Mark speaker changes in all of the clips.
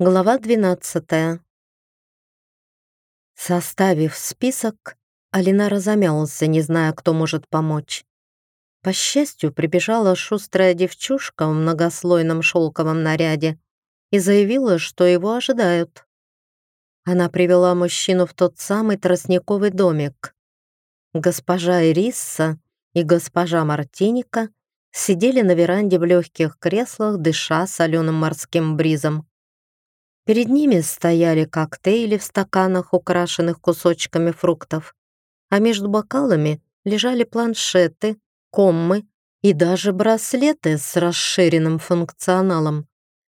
Speaker 1: Глава 12. Составив список, Алина разомялся, не зная, кто может помочь. По счастью, прибежала шустрая девчушка в многослойном шелковом наряде и заявила, что его ожидают. Она привела мужчину в тот самый тростниковый домик. Госпожа Ирисса и госпожа Мартиника сидели на веранде в легких креслах, дыша соленым морским бризом. Перед ними стояли коктейли в стаканах, украшенных кусочками фруктов, а между бокалами лежали планшеты, коммы и даже браслеты с расширенным функционалом.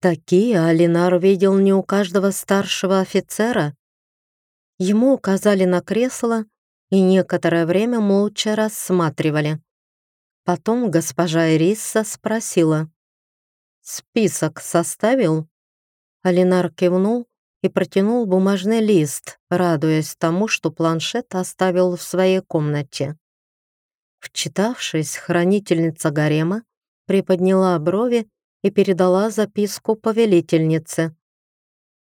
Speaker 1: Такие Алинар видел не у каждого старшего офицера. Ему указали на кресло и некоторое время молча рассматривали. Потом госпожа Ириса спросила. «Список составил?» Алинар кивнул и протянул бумажный лист, радуясь тому, что планшет оставил в своей комнате. Вчитавшись, хранительница гарема приподняла брови и передала записку повелительнице.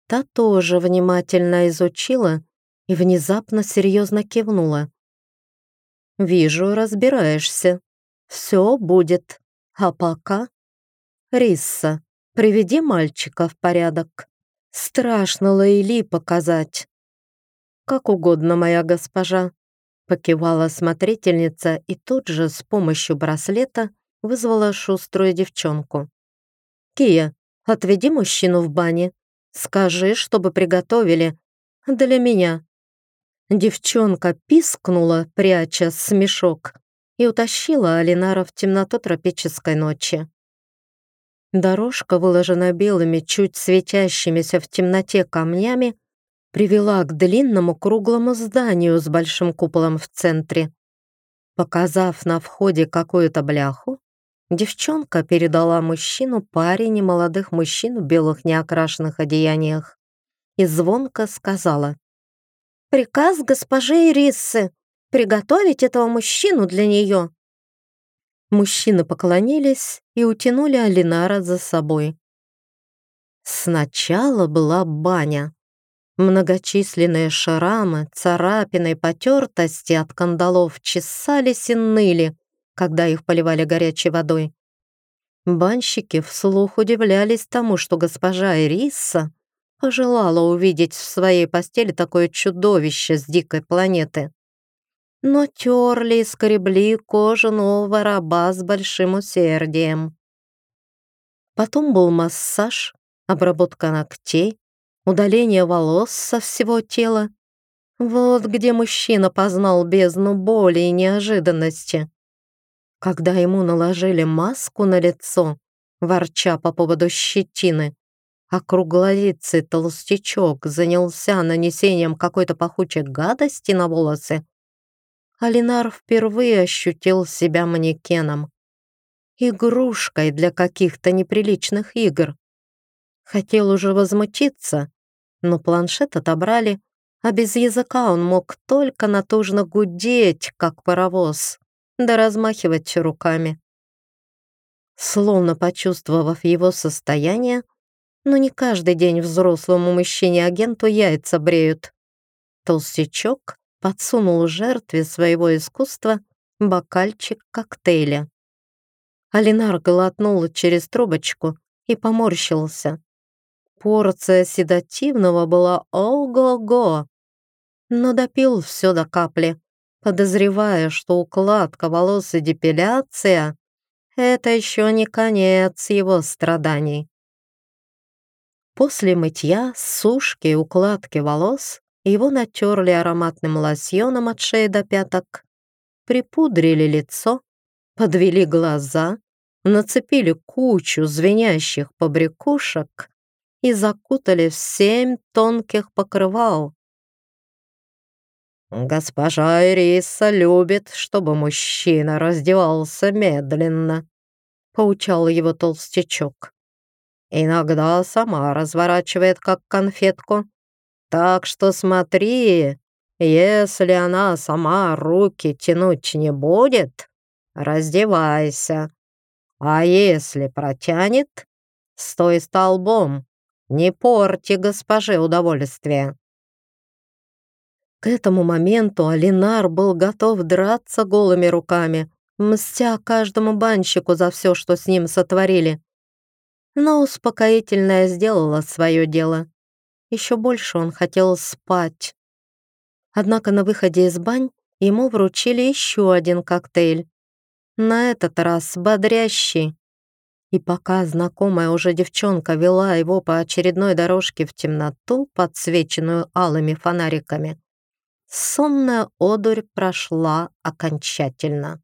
Speaker 1: Та тоже внимательно изучила и внезапно серьезно кивнула. «Вижу, разбираешься. Все будет. А пока...» «Рисса, Приведи мальчика в порядок. Страшно Лейли показать». «Как угодно, моя госпожа», — покивала смотрительница и тут же с помощью браслета вызвала шуструю девчонку. «Кия, отведи мужчину в бане. Скажи, чтобы приготовили. Для меня». Девчонка пискнула, пряча смешок, и утащила Алинара в темноту тропической ночи. Дорожка, выложенная белыми, чуть светящимися в темноте камнями, привела к длинному круглому зданию с большим куполом в центре. Показав на входе какую-то бляху, девчонка передала мужчину паре немолодых мужчин в белых неокрашенных одеяниях и звонко сказала «Приказ госпожи Ириссы приготовить этого мужчину для нее». Мужчины поклонились и утянули Алинара за собой. Сначала была баня. Многочисленные шрамы, царапины и потертости от кандалов чесались и ныли, когда их поливали горячей водой. Банщики вслух удивлялись тому, что госпожа Ириса пожелала увидеть в своей постели такое чудовище с дикой планеты но терли и скребли кожу нового раба с большим усердием. Потом был массаж, обработка ногтей, удаление волос со всего тела. Вот где мужчина познал бездну боли и неожиданности. Когда ему наложили маску на лицо, ворча по поводу щетины, а круглолицый толстячок занялся нанесением какой-то пахучей гадости на волосы, Алинар впервые ощутил себя манекеном. Игрушкой для каких-то неприличных игр. Хотел уже возмутиться, но планшет отобрали, а без языка он мог только натужно гудеть, как паровоз, да размахивать руками. Словно почувствовав его состояние, но не каждый день взрослому мужчине-агенту яйца бреют. Толстячок подсунул жертве своего искусства бокальчик коктейля. Алинар глотнул через трубочку и поморщился. Порция седативного была ого-го, но допил все до капли, подозревая, что укладка волос и депиляция — это еще не конец его страданий. После мытья, сушки и укладки волос его натерли ароматным лосьоном от шеи до пяток, припудрили лицо, подвели глаза, нацепили кучу звенящих побрякушек и закутали в семь тонких покрывал. «Госпожа Ириса любит, чтобы мужчина раздевался медленно», — поучал его толстячок. «Иногда сама разворачивает, как конфетку, так что смотри, если она сама руки тянуть не будет, раздевайся. А если протянет, стой столбом, Не порти госпоже удовольствие. К этому моменту Алинар был готов драться голыми руками, мстя каждому банщику за все, что с ним сотворили. Но успокоительное сделало свое дело. Еще больше он хотел спать. Однако на выходе из бань ему вручили еще один коктейль. На этот раз бодрящий. И пока знакомая уже девчонка вела его по очередной дорожке в темноту, подсвеченную алыми фонариками, сонная одурь прошла окончательно.